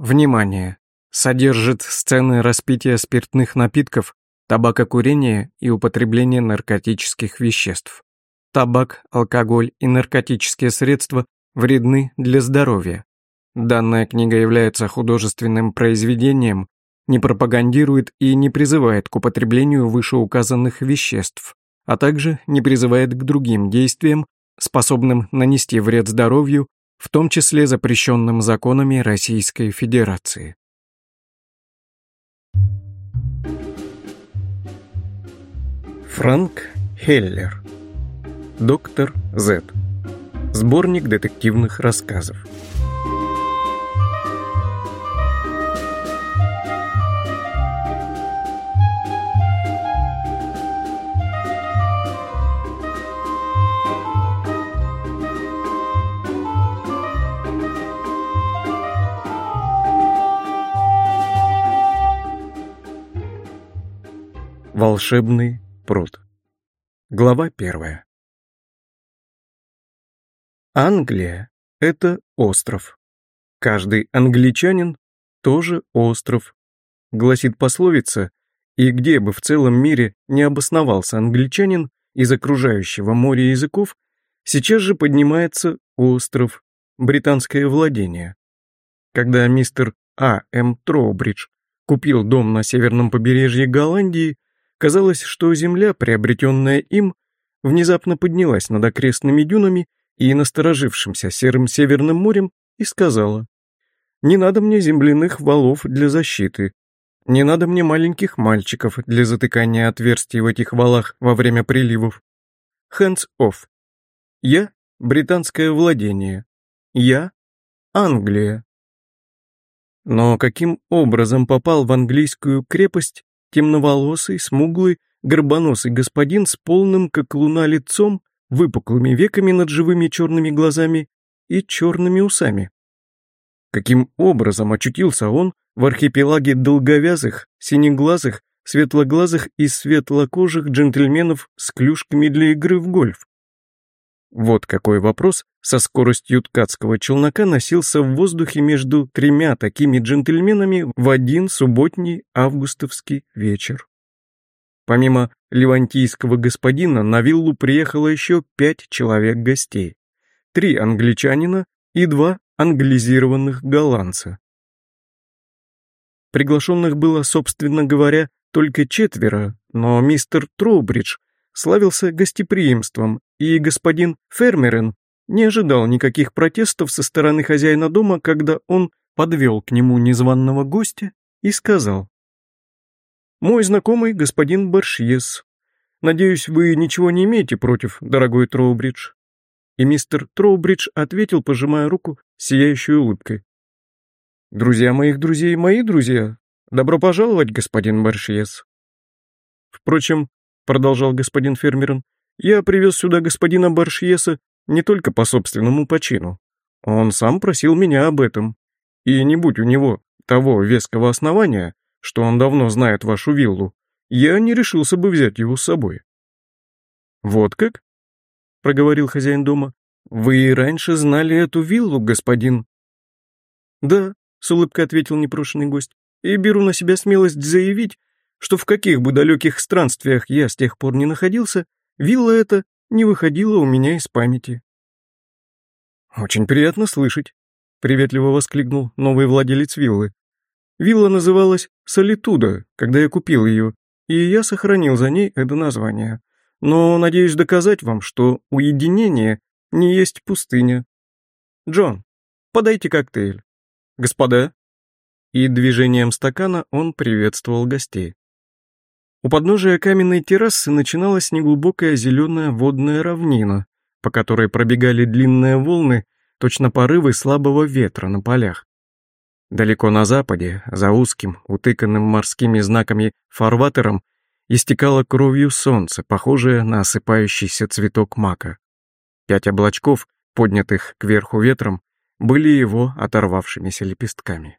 Внимание! Содержит сцены распития спиртных напитков, табакокурения и употребления наркотических веществ. Табак, алкоголь и наркотические средства вредны для здоровья. Данная книга является художественным произведением, не пропагандирует и не призывает к употреблению вышеуказанных веществ, а также не призывает к другим действиям, способным нанести вред здоровью, в том числе запрещенным законами Российской Федерации. Франк Хеллер Доктор З. Сборник детективных рассказов. Волшебный пруд. Глава первая. Англия — это остров. Каждый англичанин тоже остров, гласит пословица, и где бы в целом мире не обосновался англичанин из окружающего моря языков, сейчас же поднимается остров, британское владение. Когда мистер А. М. Троубридж купил дом на северном побережье Голландии, Казалось, что земля, приобретенная им, внезапно поднялась над окрестными дюнами и насторожившимся серым северным морем и сказала, «Не надо мне земляных валов для защиты, не надо мне маленьких мальчиков для затыкания отверстий в этих валах во время приливов. Hands off. Я — британское владение. Я — Англия». Но каким образом попал в английскую крепость, темноволосый, смуглый, горбоносый господин с полным, как луна, лицом, выпуклыми веками над живыми черными глазами и черными усами. Каким образом очутился он в архипелаге долговязых, синеглазых, светлоглазых и светлокожих джентльменов с клюшками для игры в гольф? Вот какой вопрос со скоростью ткацкого челнока носился в воздухе между тремя такими джентльменами в один субботний августовский вечер. Помимо левантийского господина на виллу приехало еще пять человек гостей. Три англичанина и два англизированных голландца. Приглашенных было, собственно говоря, только четверо, но мистер Троубридж славился гостеприимством, и господин Фермерен не ожидал никаких протестов со стороны хозяина дома, когда он подвел к нему незваного гостя и сказал. «Мой знакомый господин Баршьес. Надеюсь, вы ничего не имеете против, дорогой Троубридж?» И мистер Троубридж ответил, пожимая руку, сияющей улыбкой. «Друзья моих друзей, мои друзья. Добро пожаловать, господин Баршьес». Впрочем, продолжал господин Фермерон, я привез сюда господина Баршьеса не только по собственному почину. Он сам просил меня об этом. И не будь у него того веского основания, что он давно знает вашу виллу, я не решился бы взять его с собой. «Вот как?» — проговорил хозяин дома. «Вы и раньше знали эту виллу, господин?» «Да», — с улыбкой ответил непрошенный гость, «и беру на себя смелость заявить, что в каких бы далеких странствиях я с тех пор не находился, вилла эта не выходила у меня из памяти. «Очень приятно слышать», — приветливо воскликнул новый владелец виллы. Вилла называлась Солитуда, когда я купил ее, и я сохранил за ней это название. Но надеюсь доказать вам, что уединение не есть пустыня. Джон, подайте коктейль. Господа. И движением стакана он приветствовал гостей. У подножия каменной террасы начиналась неглубокая зеленая водная равнина, по которой пробегали длинные волны, точно порывы слабого ветра на полях. Далеко на западе, за узким, утыканным морскими знаками фарватером, истекало кровью солнце, похожее на осыпающийся цветок мака. Пять облачков, поднятых кверху ветром, были его оторвавшимися лепестками.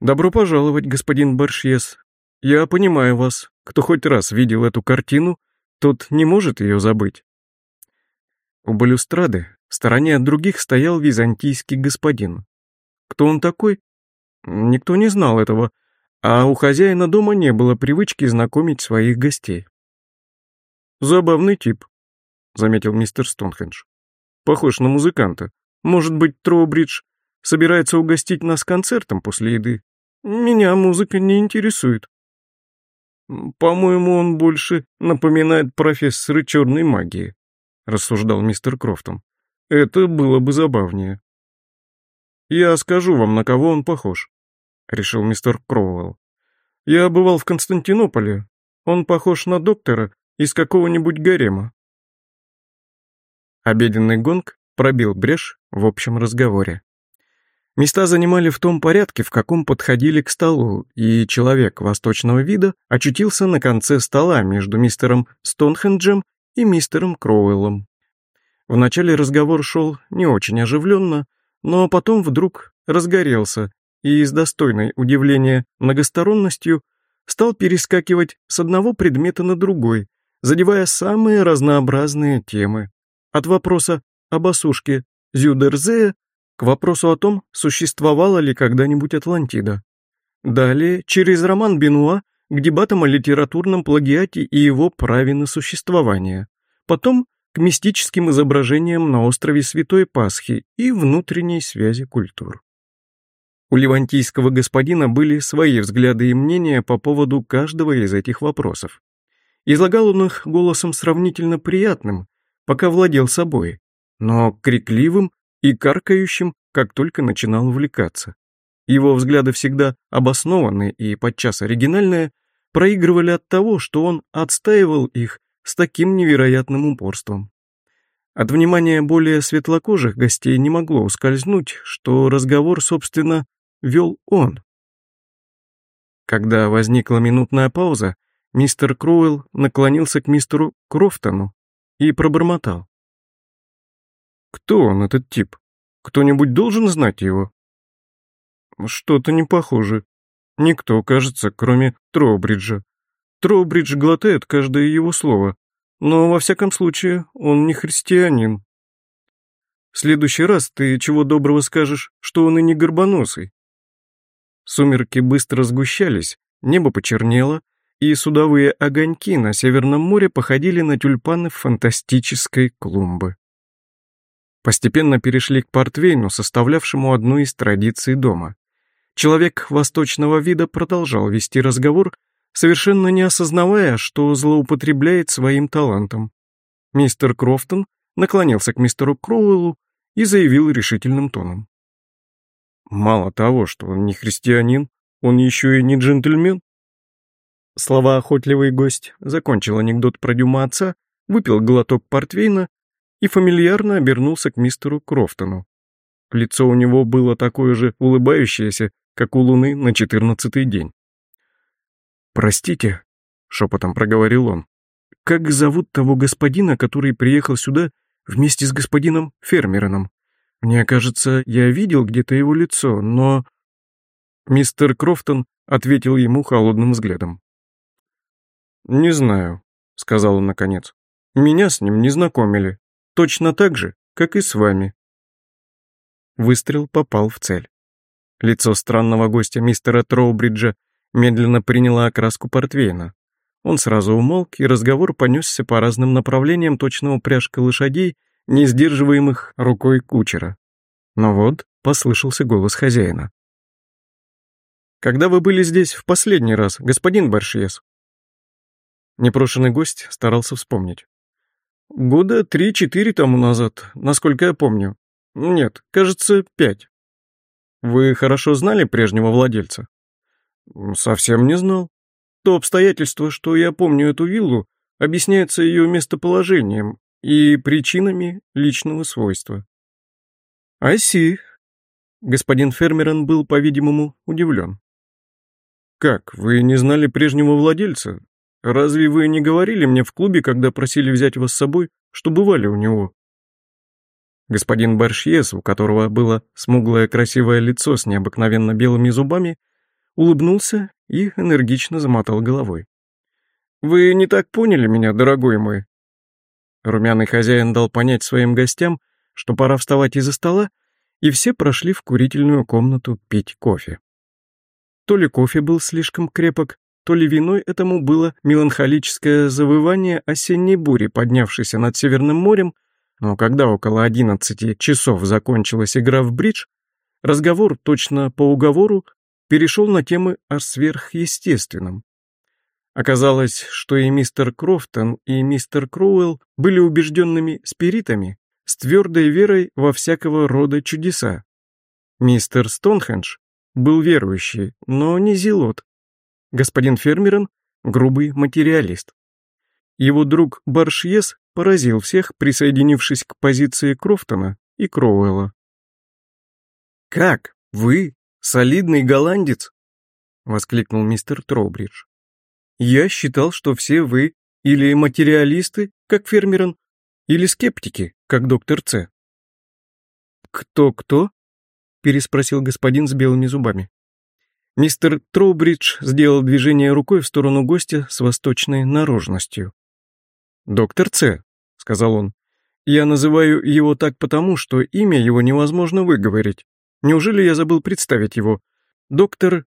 «Добро пожаловать, господин Баршьес», я понимаю вас. Кто хоть раз видел эту картину, тот не может ее забыть. У балюстрады в стороне от других стоял византийский господин. Кто он такой? Никто не знал этого, а у хозяина дома не было привычки знакомить своих гостей. «Забавный тип», — заметил мистер Стоунхендж. «Похож на музыканта. Может быть, Троубридж собирается угостить нас концертом после еды? Меня музыка не интересует». «По-моему, он больше напоминает профессора черной магии», — рассуждал мистер Крофтон. «Это было бы забавнее». «Я скажу вам, на кого он похож», — решил мистер Кроуэлл. «Я бывал в Константинополе. Он похож на доктора из какого-нибудь гарема». Обеденный гонг пробил брешь в общем разговоре. Места занимали в том порядке, в каком подходили к столу, и человек восточного вида очутился на конце стола между мистером Стонхенджем и мистером Кроуэллом. Вначале разговор шел не очень оживленно, но потом вдруг разгорелся и с достойной удивления многосторонностью стал перескакивать с одного предмета на другой, задевая самые разнообразные темы. От вопроса об осушке Зюдерзея к вопросу о том, существовала ли когда-нибудь Атлантида. Далее, через роман Бенуа, к дебатам о литературном плагиате и его праве на существование. Потом к мистическим изображениям на острове Святой Пасхи и внутренней связи культур. У ливантийского господина были свои взгляды и мнения по поводу каждого из этих вопросов. Излагал он их голосом сравнительно приятным, пока владел собой, но крикливым и каркающим, как только начинал увлекаться. Его взгляды всегда обоснованные и подчас оригинальные, проигрывали от того, что он отстаивал их с таким невероятным упорством. От внимания более светлокожих гостей не могло ускользнуть, что разговор, собственно, вел он. Когда возникла минутная пауза, мистер Кроуэлл наклонился к мистеру Крофтону и пробормотал. «Кто он, этот тип? Кто-нибудь должен знать его?» «Что-то не похоже. Никто, кажется, кроме Троубриджа. Троубридж глотает каждое его слово, но, во всяком случае, он не христианин. В следующий раз ты чего доброго скажешь, что он и не горбоносый. Сумерки быстро сгущались, небо почернело, и судовые огоньки на Северном море походили на тюльпаны фантастической клумбы. Постепенно перешли к портвейну, составлявшему одну из традиций дома. Человек восточного вида продолжал вести разговор, совершенно не осознавая, что злоупотребляет своим талантом. Мистер Крофтон наклонился к мистеру Кроуэллу и заявил решительным тоном. «Мало того, что он не христианин, он еще и не джентльмен». Слова охотливый гость закончил анекдот про Дюма отца, выпил глоток портвейна и фамильярно обернулся к мистеру Крофтону. Лицо у него было такое же улыбающееся, как у луны на четырнадцатый день. «Простите», — шепотом проговорил он, — «как зовут того господина, который приехал сюда вместе с господином Фермероном? Мне кажется, я видел где-то его лицо, но...» Мистер Крофтон ответил ему холодным взглядом. «Не знаю», — сказал он наконец. «Меня с ним не знакомили. Точно так же, как и с вами». Выстрел попал в цель. Лицо странного гостя мистера Троубриджа медленно приняла окраску портвейна. Он сразу умолк, и разговор понесся по разным направлениям точно упряжка лошадей, не сдерживаемых рукой кучера. Но вот послышался голос хозяина. «Когда вы были здесь в последний раз, господин Баршьес?» Непрошенный гость старался вспомнить. «Года три-четыре тому назад, насколько я помню. Нет, кажется, пять. Вы хорошо знали прежнего владельца?» Совсем не знал. То обстоятельство, что я помню эту виллу, объясняется ее местоположением и причинами личного свойства. Айси. Господин Фермерон был, по-видимому, удивлен. «Как, вы не знали прежнего владельца? Разве вы не говорили мне в клубе, когда просили взять вас с собой, что бывали у него?» Господин Баршьес, у которого было смуглое красивое лицо с необыкновенно белыми зубами, улыбнулся и энергично замотал головой. «Вы не так поняли меня, дорогой мой?» Румяный хозяин дал понять своим гостям, что пора вставать из-за стола, и все прошли в курительную комнату пить кофе. То ли кофе был слишком крепок, то ли виной этому было меланхолическое завывание осенней бури, поднявшейся над Северным морем, но когда около одиннадцати часов закончилась игра в бридж, разговор точно по уговору перешел на темы о сверхъестественном. Оказалось, что и мистер Крофтон, и мистер Кроуэлл были убежденными спиритами с твердой верой во всякого рода чудеса. Мистер Стонхендж был верующий, но не зелот. Господин Фермерон — грубый материалист. Его друг Баршьес поразил всех, присоединившись к позиции Крофтона и Кроуэлла. «Как? Вы? Солидный голландец?» — воскликнул мистер Троубридж. «Я считал, что все вы или материалисты, как Фермерон, или скептики, как доктор Ц». «Кто-кто?» — переспросил господин с белыми зубами. Мистер Троубридж сделал движение рукой в сторону гостя с восточной наружностью. «Доктор Ц», — сказал он, — «я называю его так потому, что имя его невозможно выговорить. Неужели я забыл представить его? Доктор...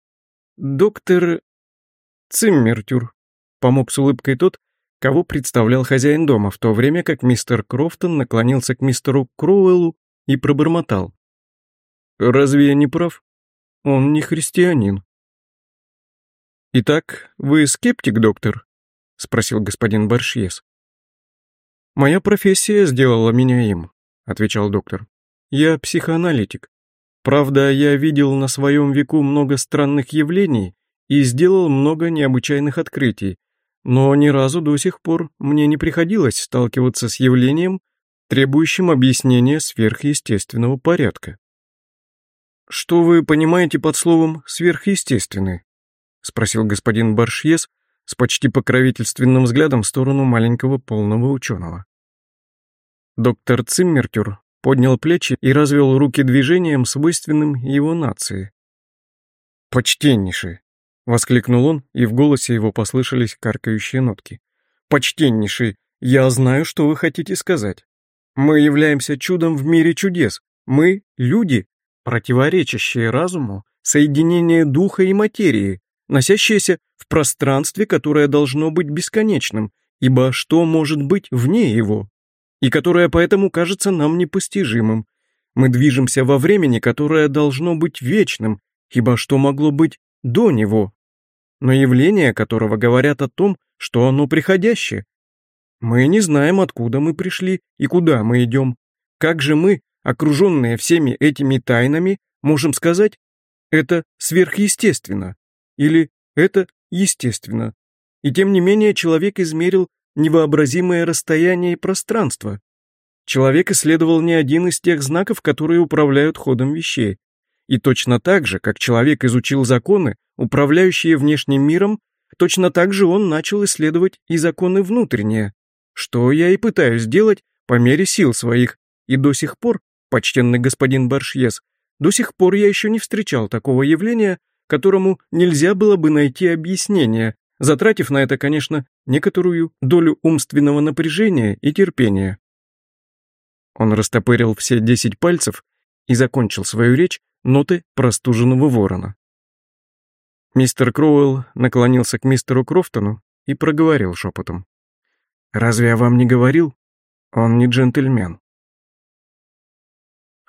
доктор... Циммертюр», — помог с улыбкой тот, кого представлял хозяин дома, в то время как мистер Крофтон наклонился к мистеру Кроуэллу и пробормотал. Разве я не прав? Он не христианин. «Итак, вы скептик, доктор?» — спросил господин Баршьес. «Моя профессия сделала меня им», — отвечал доктор. «Я психоаналитик. Правда, я видел на своем веку много странных явлений и сделал много необычайных открытий, но ни разу до сих пор мне не приходилось сталкиваться с явлением, требующим объяснения сверхъестественного порядка. «Что вы понимаете под словом «сверхъестественный»?» — спросил господин Баршьес с почти покровительственным взглядом в сторону маленького полного ученого. Доктор Циммертюр поднял плечи и развел руки движением, свойственным его нации. «Почтеннейший!» — воскликнул он, и в голосе его послышались каркающие нотки. «Почтеннейший, я знаю, что вы хотите сказать. Мы являемся чудом в мире чудес. Мы — люди, противоречащее разуму соединение духа и материи, носящееся в пространстве, которое должно быть бесконечным, ибо что может быть вне его, и которое поэтому кажется нам непостижимым. Мы движемся во времени, которое должно быть вечным, ибо что могло быть до него, но явления которого говорят о том, что оно приходящее. Мы не знаем, откуда мы пришли и куда мы идем. Как же мы, окруженные всеми этими тайнами, можем сказать, это сверхъестественно или это естественно. И тем не менее человек измерил невообразимое расстояние и пространство. Человек исследовал не один из тех знаков, которые управляют ходом вещей. И точно так же, как человек изучил законы, управляющие внешним миром, точно так же он начал исследовать и законы внутренние, что я и пытаюсь делать по мере сил своих, и до сих пор почтенный господин Баршьес, до сих пор я еще не встречал такого явления, которому нельзя было бы найти объяснение, затратив на это, конечно, некоторую долю умственного напряжения и терпения. Он растопырил все десять пальцев и закончил свою речь ноты простуженного ворона. Мистер Кроуэлл наклонился к мистеру Крофтону и проговорил шепотом. «Разве я вам не говорил? Он не джентльмен».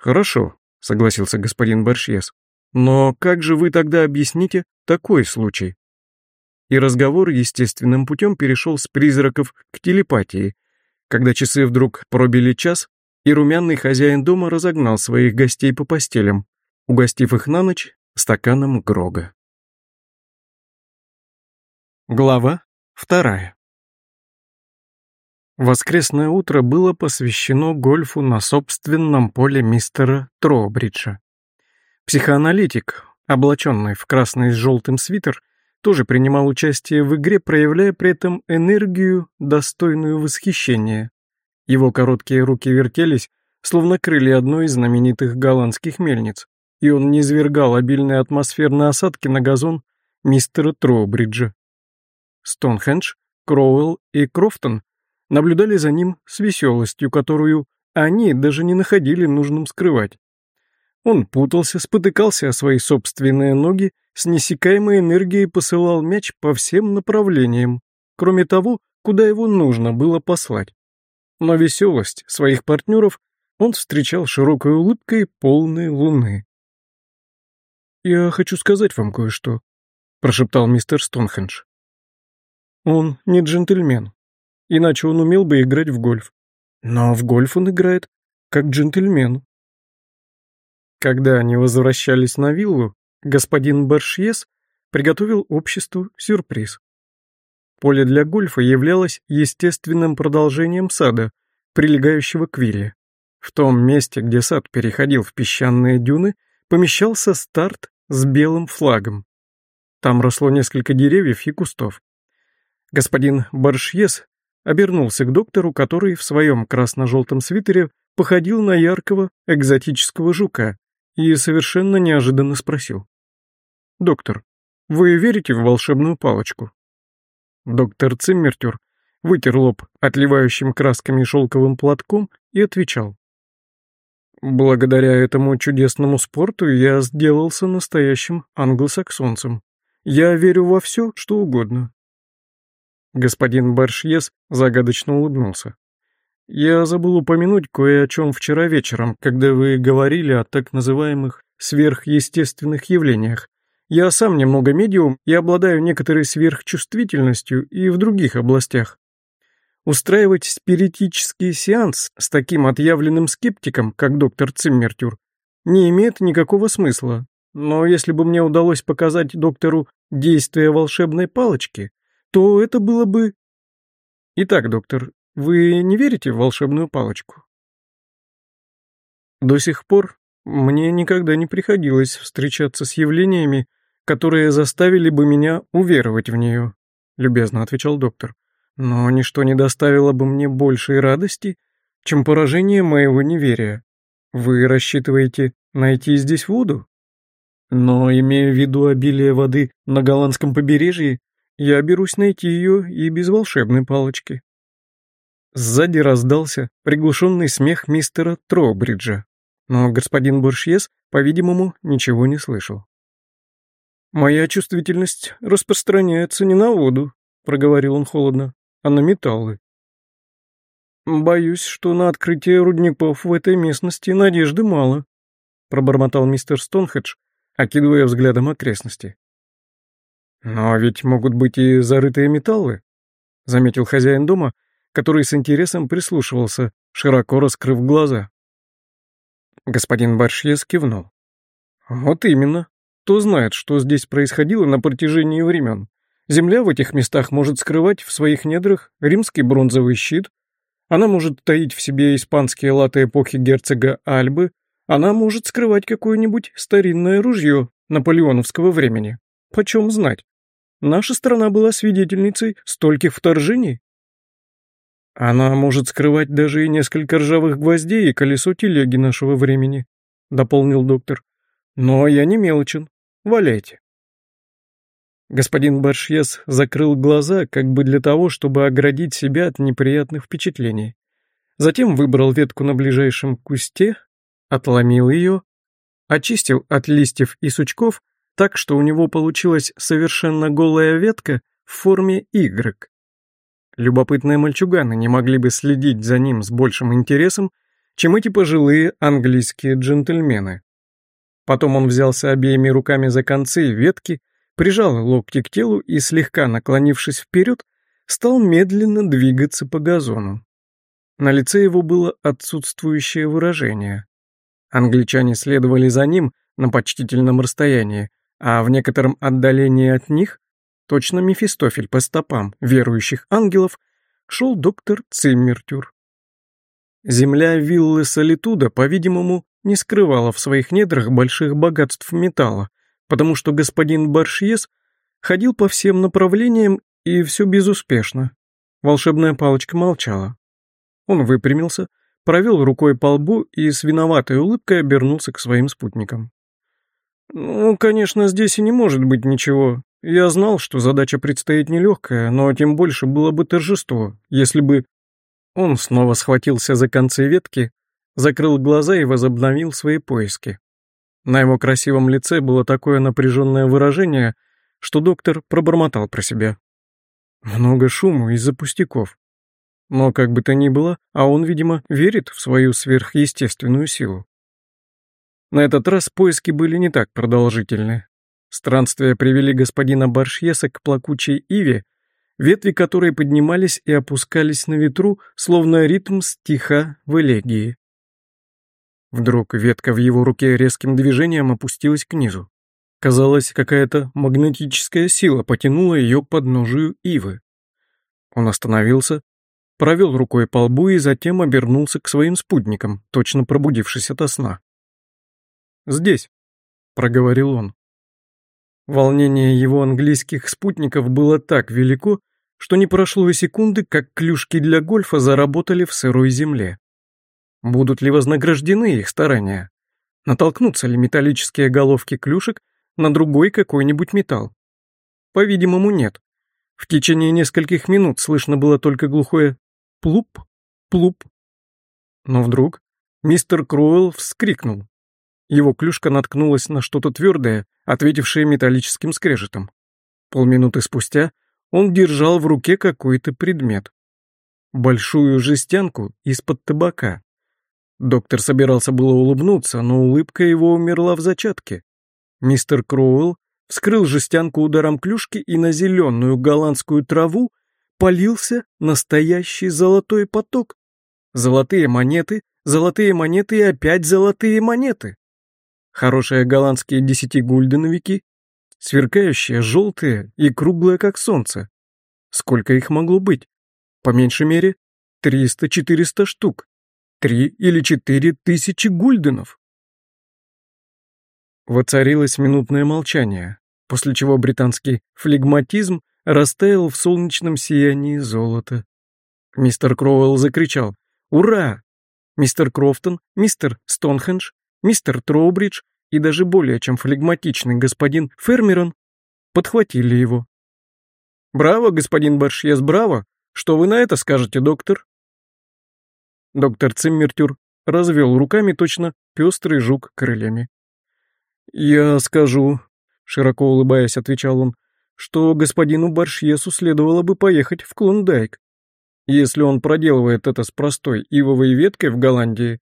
«Хорошо», — согласился господин Баршьес. «Но как же вы тогда объясните такой случай?» И разговор естественным путем перешел с призраков к телепатии, когда часы вдруг пробили час, и румяный хозяин дома разогнал своих гостей по постелям, угостив их на ночь стаканом Грога. Глава вторая Воскресное утро было посвящено гольфу на собственном поле мистера Троубриджа. Психоаналитик, облаченный в красный с желтым свитер, тоже принимал участие в игре, проявляя при этом энергию, достойную восхищения. Его короткие руки вертелись, словно крылья одной из знаменитых голландских мельниц, и он низвергал обильные атмосферные осадки на газон мистера Троубриджа. Стоунхендж, Кроуэлл и Крофтон наблюдали за ним с веселостью, которую они даже не находили нужным скрывать. Он путался, спотыкался о свои собственные ноги, с несекаемой энергией посылал мяч по всем направлениям, кроме того, куда его нужно было послать. Но веселость своих партнеров он встречал широкой улыбкой полной луны. «Я хочу сказать вам кое-что», — прошептал мистер Стонхендж. «Он не джентльмен, иначе он умел бы играть в гольф. Но в гольф он играет как джентльмен». Когда они возвращались на виллу, господин Баршьес приготовил обществу сюрприз. Поле для гольфа являлось естественным продолжением сада, прилегающего к вилле. В том месте, где сад переходил в песчаные дюны, помещался старт с белым флагом. Там росло несколько деревьев и кустов. Господин Баршьес обернулся к доктору, который в своем красно-желтом свитере походил на яркого экзотического жука, и совершенно неожиданно спросил. «Доктор, вы верите в волшебную палочку?» Доктор Циммертюр вытер лоб отливающим красками шелковым платком и отвечал. «Благодаря этому чудесному спорту я сделался настоящим англосаксонцем. Я верю во все, что угодно». Господин Баршьес загадочно улыбнулся. «Я забыл упомянуть кое о чем вчера вечером, когда вы говорили о так называемых сверхъестественных явлениях, я сам немного медиум и обладаю некоторой сверхчувствительностью и в других областях. Устраивать спиритический сеанс с таким отъявленным скептиком, как доктор Циммертюр, не имеет никакого смысла. Но если бы мне удалось показать доктору действие волшебной палочки, то это было бы... Итак, доктор, вы не верите в волшебную палочку? До сих пор мне никогда не приходилось встречаться с явлениями, которые заставили бы меня уверовать в нее», — любезно отвечал доктор. «Но ничто не доставило бы мне большей радости, чем поражение моего неверия. Вы рассчитываете найти здесь воду? Но, имея в виду обилие воды на голландском побережье, я берусь найти ее и без волшебной палочки». Сзади раздался приглушенный смех мистера Троубриджа, но господин Буршьес, по-видимому, ничего не слышал. «Моя чувствительность распространяется не на воду», — проговорил он холодно, — «а на металлы». «Боюсь, что на открытие рудников в этой местности надежды мало», — пробормотал мистер Стонхедж, окидывая взглядом окрестности. «Но ведь могут быть и зарытые металлы», — заметил хозяин дома, который с интересом прислушивался, широко раскрыв глаза. Господин Баршьес кивнул. «Вот именно. Кто знает, что здесь происходило на протяжении времен. Земля в этих местах может скрывать в своих недрах римский бронзовый щит, она может таить в себе испанские латы эпохи герцога Альбы, она может скрывать какое-нибудь старинное ружье наполеоновского времени. Почем знать? Наша страна была свидетельницей стольких вторжений. Она может скрывать даже и несколько ржавых гвоздей и колесо телеги нашего времени, дополнил доктор. Но я не мелочен. Валяйте. Господин Баршьес закрыл глаза, как бы для того, чтобы оградить себя от неприятных впечатлений. Затем выбрал ветку на ближайшем кусте, отломил ее, очистил от листьев и сучков так, что у него получилась совершенно голая ветка в форме Y. Любопытные мальчуганы не могли бы следить за ним с большим интересом, чем эти пожилые английские джентльмены. Потом он взялся обеими руками за концы ветки, прижал локти к телу и, слегка наклонившись вперед, стал медленно двигаться по газону. На лице его было отсутствующее выражение. Англичане следовали за ним на почтительном расстоянии, а в некотором отдалении от них, точно Мефистофель по стопам верующих ангелов, шел доктор Циммертюр. Земля виллы Солитуда, по-видимому, не скрывала в своих недрах больших богатств металла, потому что господин Баршьес ходил по всем направлениям и все безуспешно. Волшебная палочка молчала. Он выпрямился, провел рукой по лбу и с виноватой улыбкой обернулся к своим спутникам. «Ну, конечно, здесь и не может быть ничего. Я знал, что задача предстоит нелегкая, но тем больше было бы торжество, если бы...» Он снова схватился за концы ветки, закрыл глаза и возобновил свои поиски. На его красивом лице было такое напряженное выражение, что доктор пробормотал про себя. Много шуму из-за пустяков. Но как бы то ни было, а он, видимо, верит в свою сверхъестественную силу. На этот раз поиски были не так продолжительны. Странствия привели господина Баршьеса к плакучей иве, ветви которой поднимались и опускались на ветру, словно ритм стиха в элегии. Вдруг ветка в его руке резким движением опустилась к низу. Казалось, какая-то магнетическая сила потянула ее к подножию ивы. Он остановился, провел рукой по лбу и затем обернулся к своим спутникам, точно пробудившись ото сна. «Здесь», — проговорил он. Волнение его английских спутников было так велико, что не прошло и секунды, как клюшки для гольфа заработали в сырой земле. Будут ли вознаграждены их старания? Натолкнутся ли металлические головки клюшек на другой какой-нибудь металл? По-видимому, нет. В течение нескольких минут слышно было только глухое «плуп, плуп». Но вдруг мистер Кроуэлл вскрикнул. Его клюшка наткнулась на что-то твердое, ответившее металлическим скрежетом. Полминуты спустя он держал в руке какой-то предмет. Большую жестянку из-под табака. Доктор собирался было улыбнуться, но улыбка его умерла в зачатке. Мистер Кроуэлл вскрыл жестянку ударом клюшки и на зеленую голландскую траву полился настоящий золотой поток. Золотые монеты, золотые монеты и опять золотые монеты. Хорошие голландские десятигульденовики, сверкающие, желтые и круглые, как солнце. Сколько их могло быть? По меньшей мере, 300-400 штук. Три или четыре тысячи гульденов. Воцарилось минутное молчание, после чего британский флегматизм растаял в солнечном сиянии золота. Мистер Кроуэлл закричал «Ура!» Мистер Крофтон, мистер Стоунхендж мистер Троубридж и даже более чем флегматичный господин Фермерон подхватили его. «Браво, господин Баршьес, браво! Что вы на это скажете, доктор?» Доктор Циммертюр развел руками точно пестрый жук крыльями. «Я скажу», — широко улыбаясь, отвечал он, «что господину Баршьесу следовало бы поехать в Клондайк. Если он проделывает это с простой ивовой веткой в Голландии,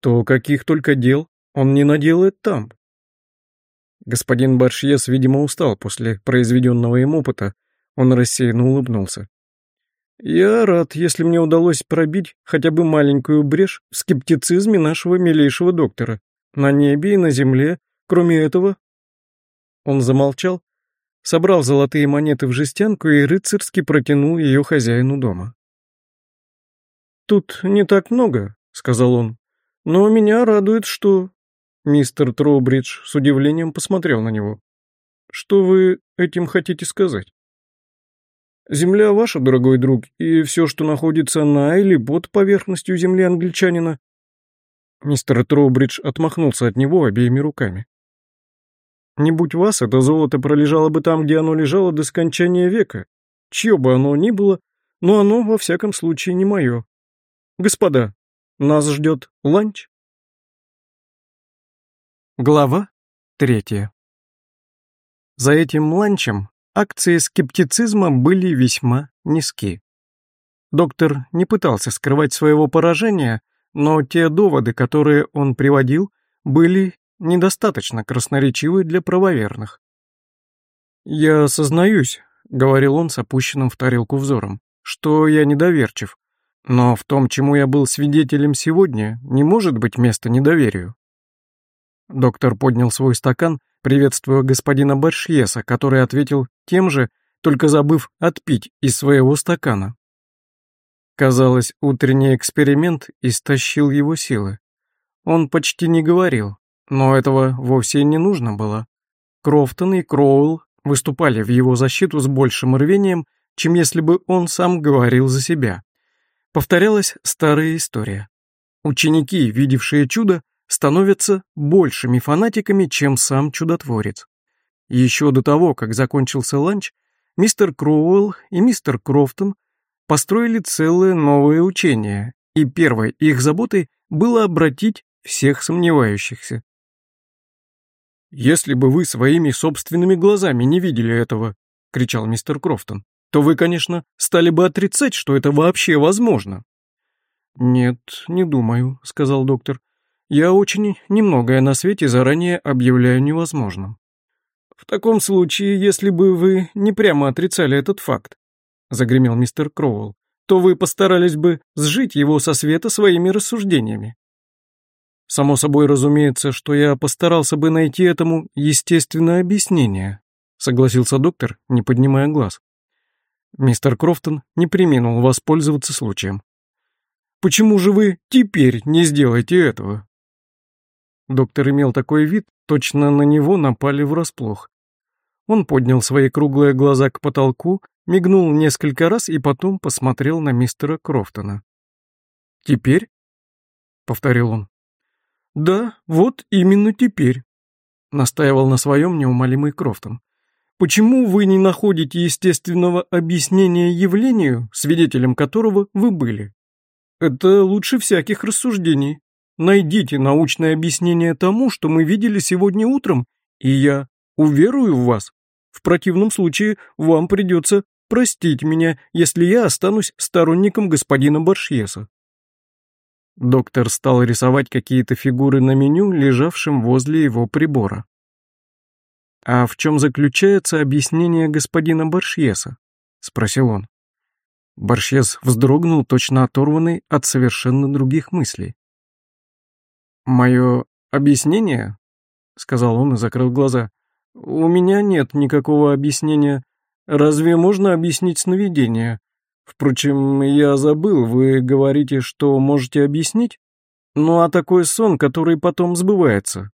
то каких только дел он не наделает там. Господин Баршьес, видимо, устал после произведенного им опыта. Он рассеянно улыбнулся. «Я рад, если мне удалось пробить хотя бы маленькую брешь в скептицизме нашего милейшего доктора. На небе и на земле, кроме этого...» Он замолчал, собрал золотые монеты в жестянку и рыцарски протянул ее хозяину дома. «Тут не так много», — сказал он, — «но меня радует, что Мистер Троубридж с удивлением посмотрел на него. «Что вы этим хотите сказать?» «Земля ваша, дорогой друг, и все, что находится на или под поверхностью земли англичанина». Мистер Троубридж отмахнулся от него обеими руками. «Не будь вас, это золото пролежало бы там, где оно лежало до скончания века, чье бы оно ни было, но оно, во всяком случае, не мое. Господа, нас ждет ланч». Глава третья. За этим ланчем акции скептицизма были весьма низки. Доктор не пытался скрывать своего поражения, но те доводы, которые он приводил, были недостаточно красноречивы для правоверных. «Я сознаюсь», — говорил он с опущенным в тарелку взором, «что я недоверчив, но в том, чему я был свидетелем сегодня, не может быть места недоверию. Доктор поднял свой стакан, приветствуя господина Баршьеса, который ответил тем же, только забыв отпить из своего стакана. Казалось, утренний эксперимент истощил его силы. Он почти не говорил, но этого вовсе не нужно было. Крофтон и Кроуэлл выступали в его защиту с большим рвением, чем если бы он сам говорил за себя. Повторялась старая история. Ученики, видевшие чудо, становятся большими фанатиками, чем сам чудотворец. Еще до того, как закончился ланч, мистер Кроуэлл и мистер Крофтон построили целое новое учение, и первой их заботой было обратить всех сомневающихся. «Если бы вы своими собственными глазами не видели этого», — кричал мистер Крофтон, «то вы, конечно, стали бы отрицать, что это вообще возможно». «Нет, не думаю», — сказал доктор. «Я очень немногое на свете заранее объявляю невозможным». «В таком случае, если бы вы не прямо отрицали этот факт», — загремел мистер Кроуэлл, то вы постарались бы сжить его со света своими рассуждениями. Само собой разумеется, что я постарался бы найти этому естественное объяснение, согласился доктор, не поднимая глаз. Мистер Крофтон не приминул воспользоваться случаем. Почему же вы теперь не сделаете этого? Доктор имел такой вид, точно на него напали врасплох. Он поднял свои круглые глаза к потолку, мигнул несколько раз и потом посмотрел на мистера Крофтона. «Теперь?» — повторил он. «Да, вот именно теперь», — настаивал на своем неумолимый Крофтон. «Почему вы не находите естественного объяснения явлению, свидетелем которого вы были? Это лучше всяких рассуждений. Найдите научное объяснение тому, что мы видели сегодня утром, и я уверую в вас. В противном случае вам придется простить меня, если я останусь сторонником господина Баршьеса. Доктор стал рисовать какие-то фигуры на меню, лежавшем возле его прибора. «А в чем заключается объяснение господина Баршьеса?» — спросил он. Баршьес вздрогнул, точно оторванный от совершенно других мыслей. «Мое объяснение?» — сказал он и закрыл глаза. «У меня нет никакого объяснения. Разве можно объяснить сновидение? Впрочем, я забыл, вы говорите, что можете объяснить? Ну а такой сон, который потом сбывается.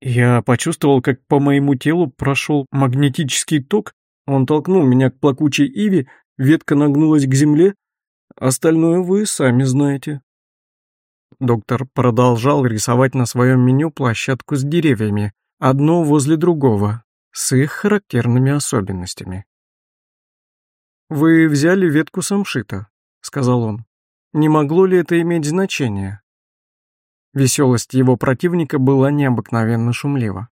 Я почувствовал, как по моему телу прошел магнетический ток, он толкнул меня к плакучей иве, ветка нагнулась к земле, остальное вы сами знаете. Доктор продолжал рисовать на своем меню площадку с деревьями, одно возле другого, с их характерными особенностями. «Вы взяли ветку самшита», — сказал он. «Не могло ли это иметь значение?» Веселость его противника была необыкновенно шумлива.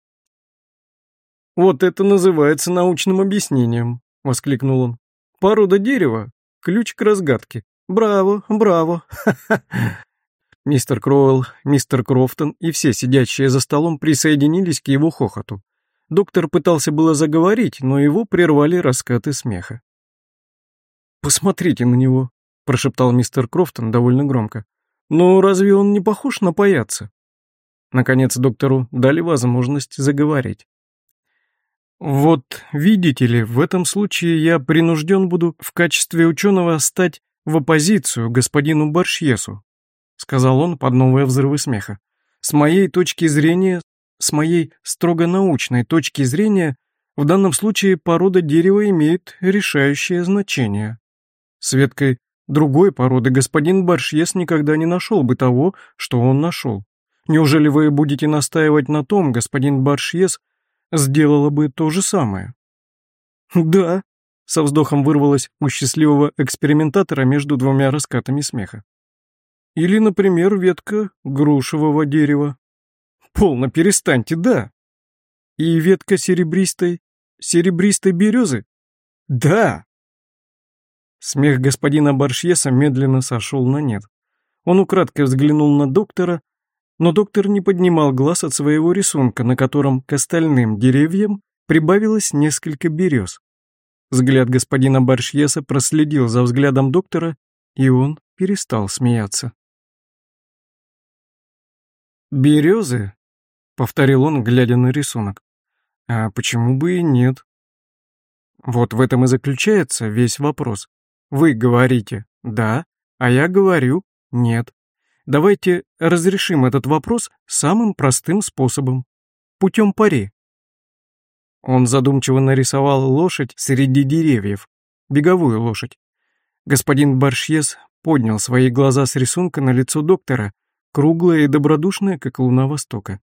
«Вот это называется научным объяснением», — воскликнул он. «Порода дерева, ключ к разгадке. Браво, браво, ха-ха!» Мистер Кроуэлл, мистер Крофтон и все сидящие за столом присоединились к его хохоту. Доктор пытался было заговорить, но его прервали раскаты смеха. «Посмотрите на него», — прошептал мистер Крофтон довольно громко. «Но разве он не похож на паяца?» Наконец доктору дали возможность заговорить. «Вот, видите ли, в этом случае я принужден буду в качестве ученого стать в оппозицию господину Баршьесу», сказал он под новые взрывы смеха. «С моей точки зрения, с моей строго научной точки зрения, в данном случае порода дерева имеет решающее значение. С веткой другой породы господин Баршьес никогда не нашел бы того, что он нашел. Неужели вы будете настаивать на том, господин Баршьес сделала бы то же самое? Да, со вздохом вырвалось у счастливого экспериментатора между двумя раскатами смеха. Или, например, ветка грушевого дерева. Полно перестаньте, да. И ветка серебристой, серебристой березы? Да. Смех господина Баршьеса медленно сошел на нет. Он украдкой взглянул на доктора, но доктор не поднимал глаз от своего рисунка, на котором к остальным деревьям прибавилось несколько берез. Взгляд господина Баршьеса проследил за взглядом доктора, и он перестал смеяться. «Березы?» — повторил он, глядя на рисунок. «А почему бы и нет?» Вот в этом и заключается весь вопрос. Вы говорите «да», а я говорю «нет». Давайте разрешим этот вопрос самым простым способом. Путем пари. Он задумчиво нарисовал лошадь среди деревьев, беговую лошадь. Господин Баршьес поднял свои глаза с рисунка на лицо доктора, круглое и добродушное, как луна востока.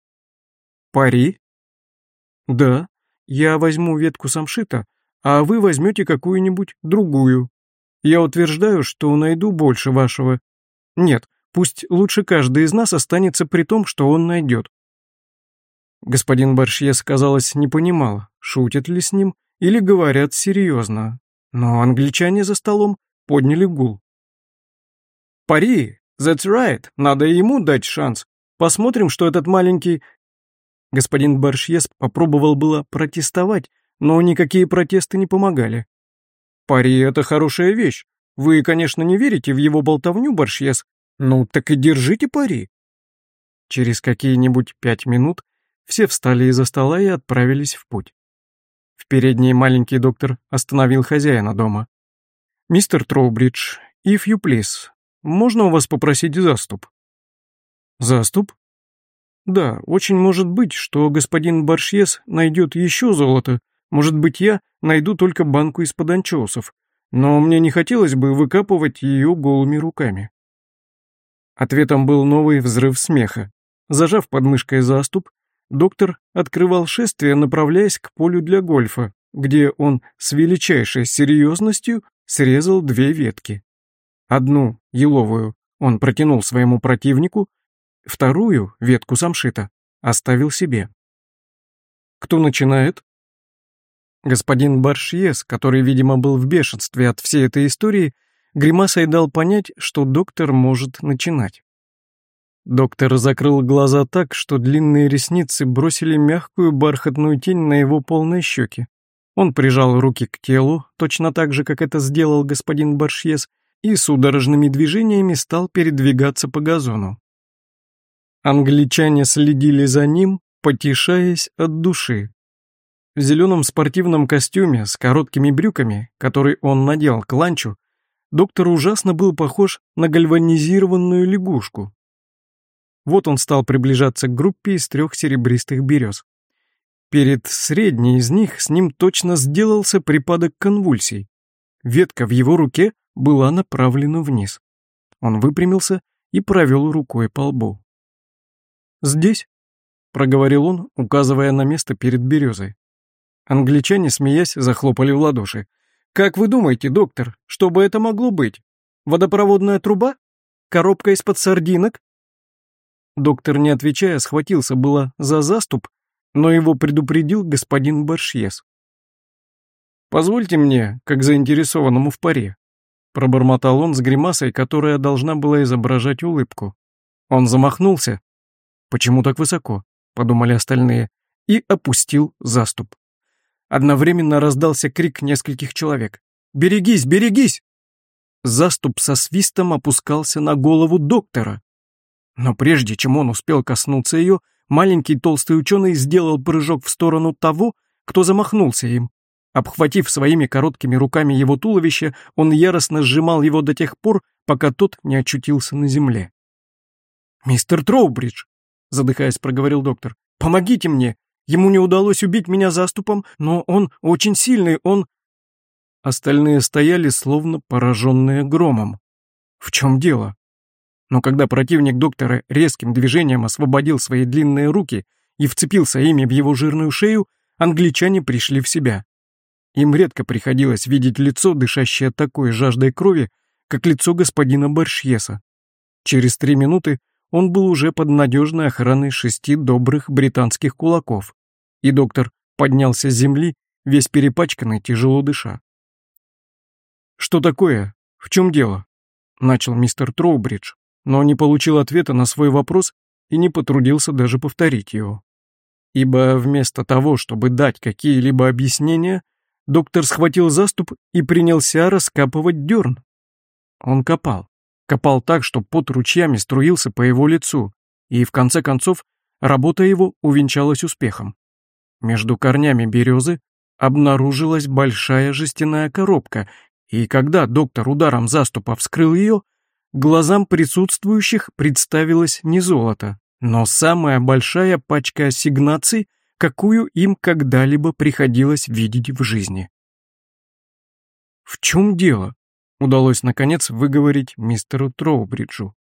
«Пари?» «Да, я возьму ветку самшита, а вы возьмете какую-нибудь другую, я утверждаю, что найду больше вашего. Нет, пусть лучше каждый из нас останется при том, что он найдет. Господин Баршьес, казалось, не понимал, шутят ли с ним или говорят серьезно, но англичане за столом подняли гул. «Пари! That's right! Надо ему дать шанс. Посмотрим, что этот маленький...» Господин Баршьес попробовал было протестовать, но никакие протесты не помогали. «Пари — это хорошая вещь. Вы, конечно, не верите в его болтовню, Баршьес. Ну, так и держите пари». Через какие-нибудь пять минут все встали из-за стола и отправились в путь. В передней маленький доктор остановил хозяина дома. «Мистер Троубридж, if you please, можно у вас попросить заступ?» «Заступ?» «Да, очень может быть, что господин Баршьес найдет еще золото. Может быть, я найду только банку из-под анчоусов. Но мне не хотелось бы выкапывать ее голыми руками». Ответом был новый взрыв смеха. Зажав подмышкой заступ, доктор открывал шествие, направляясь к полю для гольфа, где он с величайшей серьезностью срезал две ветки. Одну, еловую, он протянул своему противнику, вторую, ветку самшита, оставил себе. Кто начинает? Господин Баршьес, который, видимо, был в бешенстве от всей этой истории, гримасой дал понять, что доктор может начинать. Доктор закрыл глаза так, что длинные ресницы бросили мягкую бархатную тень на его полной щеке. Он прижал руки к телу, точно так же, как это сделал господин Баршьес, и судорожными движениями стал передвигаться по газону. Англичане следили за ним, потешаясь от души. В зеленом спортивном костюме с короткими брюками, который он надел к ланчу, доктор ужасно был похож на гальванизированную лягушку. Вот он стал приближаться к группе из трех серебристых берез. Перед средней из них с ним точно сделался припадок конвульсий. Ветка в его руке была направлена вниз. Он выпрямился и провел рукой по лбу. «Здесь», — проговорил он, указывая на место перед березой. Англичане, смеясь, захлопали в ладоши. «Как вы думаете, доктор, что бы это могло быть? Водопроводная труба? Коробка из-под сардинок? Доктор, не отвечая, схватился было за заступ, но его предупредил господин Баршьес. «Позвольте мне, как заинтересованному в паре», — пробормотал он с гримасой, которая должна была изображать улыбку. Он замахнулся. «Почему так высоко?» — подумали остальные, и опустил заступ. Одновременно раздался крик нескольких человек. «Берегись, берегись!» Заступ со свистом опускался на голову доктора. Но прежде чем он успел коснуться ее, маленький толстый ученый сделал прыжок в сторону того, кто замахнулся им. Обхватив своими короткими руками его туловище, он яростно сжимал его до тех пор, пока тот не очутился на земле. «Мистер Троубридж», — задыхаясь, проговорил доктор, — «помогите мне. Ему не удалось убить меня заступом, но он очень сильный, он...» Остальные стояли, словно пораженные громом. «В чем дело?» Но когда противник доктора резким движением освободил свои длинные руки и вцепился ими в его жирную шею, англичане пришли в себя. Им редко приходилось видеть лицо, дышащее такой жаждой крови, как лицо господина Баршьеса. Через три минуты он был уже под надежной охраной шести добрых британских кулаков, и доктор поднялся с земли, весь перепачканный, тяжело дыша. «Что такое? В чем дело?» — начал мистер Троубридж но не получил ответа на свой вопрос и не потрудился даже повторить его. Ибо вместо того, чтобы дать какие-либо объяснения, доктор схватил заступ и принялся раскапывать дерн. Он копал. Копал так, что пот ручьями струился по его лицу, и в конце концов работа его увенчалась успехом. Между корнями березы обнаружилась большая жестяная коробка, и когда доктор ударом заступа вскрыл ее, глазам присутствующих представилось не золото, но самая большая пачка ассигнаций, какую им когда-либо приходилось видеть в жизни. «В чем дело?» — удалось наконец выговорить мистеру Троубриджу.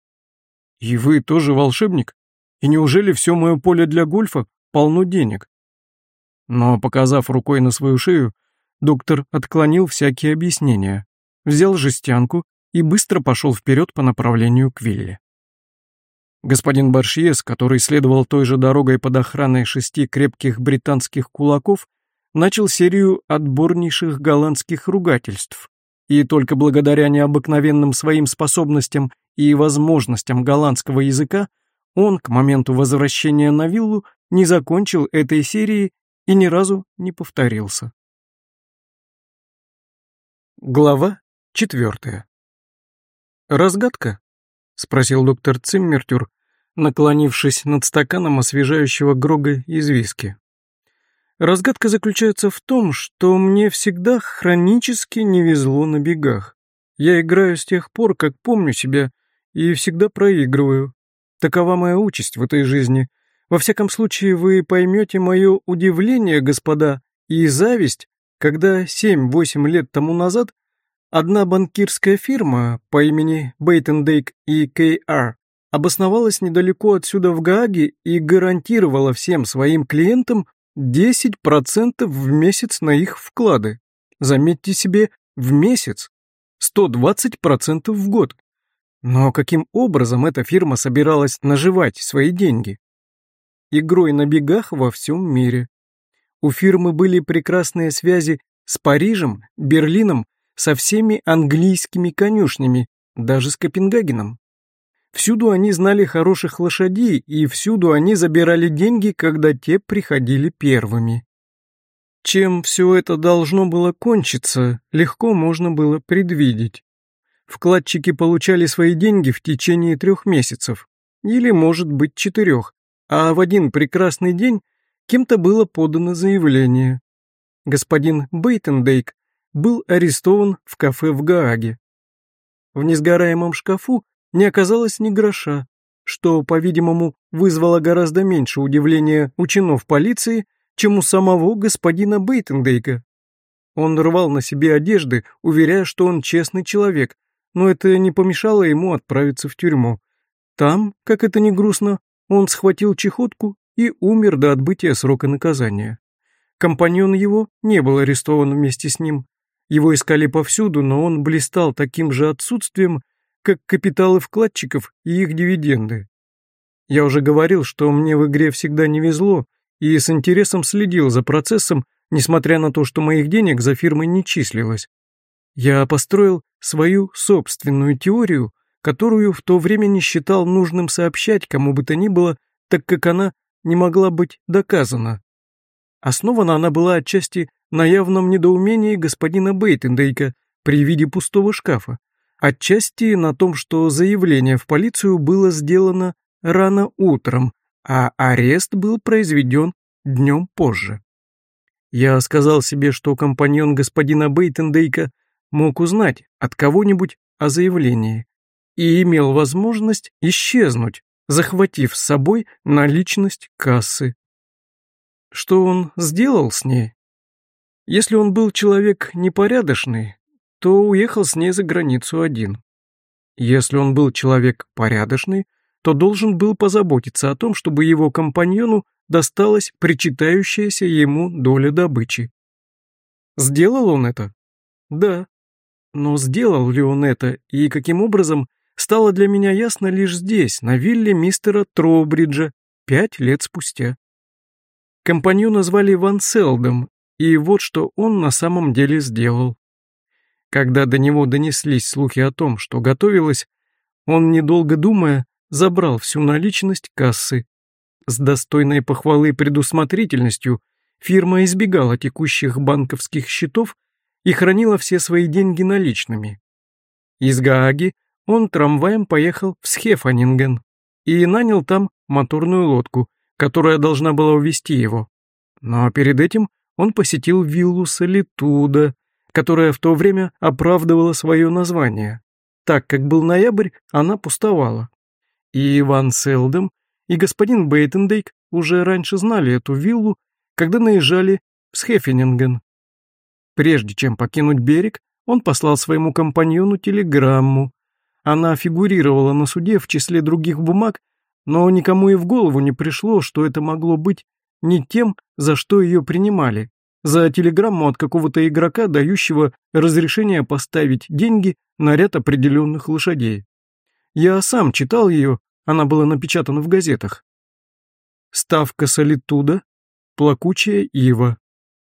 «И вы тоже волшебник? И неужели все мое поле для гольфа полно денег?» Но, показав рукой на свою шею, доктор отклонил всякие объяснения, взял жестянку и быстро пошел вперед по направлению к вилле. Господин Баршьес, который следовал той же дорогой под охраной шести крепких британских кулаков, начал серию отборнейших голландских ругательств. И только благодаря необыкновенным своим способностям и возможностям голландского языка он к моменту возвращения на виллу не закончил этой серии и ни разу не повторился. Глава четвертая. «Разгадка?» — спросил доктор Циммертюр, наклонившись над стаканом освежающего Грога из виски. «Разгадка заключается в том, что мне всегда хронически не везло на бегах. Я играю с тех пор, как помню себя, и всегда проигрываю. Такова моя участь в этой жизни. Во всяком случае, вы поймете мое удивление, господа, и зависть, когда семь-восемь лет тому назад одна банкирская фирма по имени Бейтендейк и К.Р. обосновалась недалеко отсюда в Гааге и гарантировала всем своим клиентам 10% в месяц на их вклады. Заметьте себе, в месяц. 120% в год. Но каким образом эта фирма собиралась наживать свои деньги? Игрой на бегах во всем мире. У фирмы были прекрасные связи с Парижем, Берлином, со всеми английскими конюшнями, даже с Копенгагеном. Всюду они знали хороших лошадей, и всюду они забирали деньги, когда те приходили первыми. Чем все это должно было кончиться, легко можно было предвидеть. Вкладчики получали свои деньги в течение трех месяцев, или, может быть, четырех, а в один прекрасный день кем-то было подано заявление. Господин Бейтендейк был арестован в кафе в Гааге. В несгораемом шкафу не оказалось ни гроша, что, по-видимому, вызвало гораздо меньше удивления у чинов полиции, чем у самого господина Бейтендейка. Он рвал на себе одежды, уверяя, что он честный человек, но это не помешало ему отправиться в тюрьму. Там, как это ни грустно, он схватил чехотку и умер до отбытия срока наказания. Компаньон его не был арестован вместе с ним. Его искали повсюду, но он блистал таким же отсутствием, как капиталы вкладчиков и их дивиденды. Я уже говорил, что мне в игре всегда не везло, и с интересом следил за процессом, несмотря на то, что моих денег за фирмой не числилось. Я построил свою собственную теорию, которую в то время не считал нужным сообщать кому бы то ни было, так как она не могла быть доказана. Основана она была отчасти на явном недоумении господина Бейтендейка при виде пустого шкафа, отчасти на том, что заявление в полицию было сделано рано утром, а арест был произведен днем позже. Я сказал себе, что компаньон господина Бейтендейка мог узнать от кого-нибудь о заявлении и имел возможность исчезнуть, захватив с собой наличность кассы. Что он сделал с ней? Если он был человек непорядочный, то уехал с ней за границу один. Если он был человек порядочный, то должен был позаботиться о том, чтобы его компаньону досталась причитающаяся ему доля добычи. Сделал он это? Да. Но сделал ли он это и каким образом, стало для меня ясно лишь здесь, на вилле мистера Троубриджа, пять лет спустя. Компаньона звали Ван Селдом, и вот что он на самом деле сделал. Когда до него донеслись слухи о том, что готовилось, он, недолго думая, забрал всю наличность кассы. С достойной похвалы предусмотрительностью фирма избегала текущих банковских счетов и хранила все свои деньги наличными. Из Гааги он трамваем поехал в Схефанинген и нанял там моторную лодку, которая должна была увезти его. Но перед этим он посетил виллу Солитуда, которая в то время оправдывала свое название. Так как был ноябрь, она пустовала. И Иван Селдем, и господин Бейтендейк уже раньше знали эту виллу, когда наезжали в Схефенинген. Прежде чем покинуть берег, он послал своему компаньону телеграмму. Она фигурировала на суде в числе других бумаг, но никому и в голову не пришло, что это могло быть не тем, за что ее принимали, за телеграмму от какого-то игрока, дающего разрешение поставить деньги на ряд определенных лошадей. Я сам читал ее, Она была напечатана в газетах. Ставка солитуда, плакучая ива.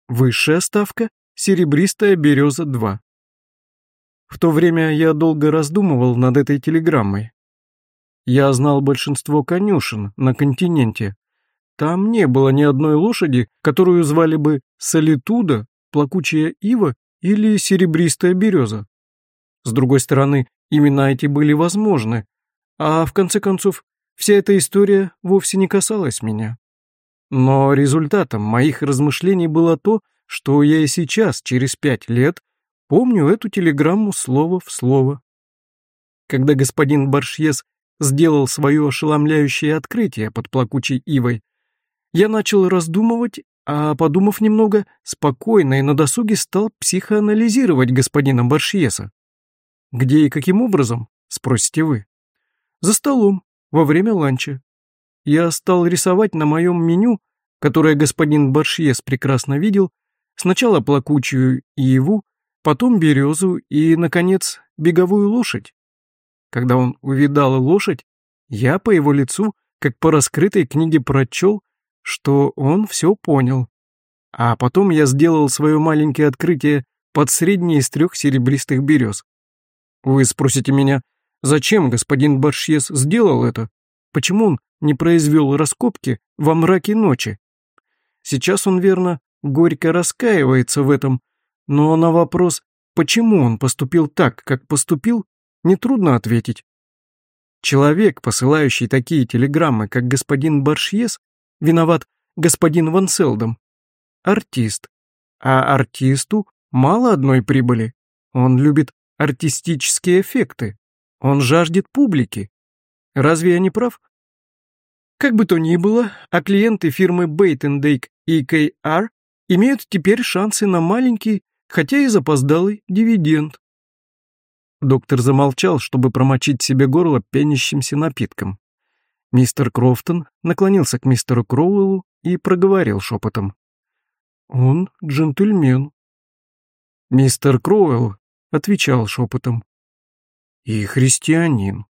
Высшая ставка – серебристая береза 2. В то время я долго раздумывал над этой телеграммой. Я знал большинство конюшен на континенте. Там не было ни одной лошади, которую звали бы солитуда, плакучая ива или серебристая береза. С другой стороны, имена эти были возможны, а в конце концов, вся эта история вовсе не касалась меня. Но результатом моих размышлений было то, что я и сейчас, через пять лет, помню эту телеграмму слово в слово. Когда господин Баршьес сделал свое ошеломляющее открытие под плакучей ивой, я начал раздумывать, а, подумав немного, спокойно и на досуге стал психоанализировать господина Баршьеса. Где и каким образом, спросите вы? За столом, во время ланча. Я стал рисовать на моем меню, которое господин Баршьес прекрасно видел, сначала плакучую иву, потом березу и, наконец, беговую лошадь. Когда он увидал лошадь, я по его лицу, как по раскрытой книге прочел, что он все понял. А потом я сделал свое маленькое открытие под средней из трех серебристых берез. Вы спросите меня, зачем господин Баршьес сделал это? Почему он не произвел раскопки во мраке ночи? Сейчас он, верно, горько раскаивается в этом, но на вопрос, почему он поступил так, как поступил, нетрудно ответить. Человек, посылающий такие телеграммы, как господин Баршьес, виноват господин Ван Селдом. Артист. А артисту мало одной прибыли. Он любит артистические эффекты. Он жаждет публики. Разве я не прав? Как бы то ни было, а клиенты фирмы Бейтендейк и KR имеют теперь шансы на маленький, хотя и запоздалый, дивиденд. Доктор замолчал, чтобы промочить себе горло пенящимся напитком. Мистер Крофтон наклонился к мистеру Кроуэллу и проговорил шепотом. «Он джентльмен». Мистер Кроуэлл отвечал шепотом. «И христианин».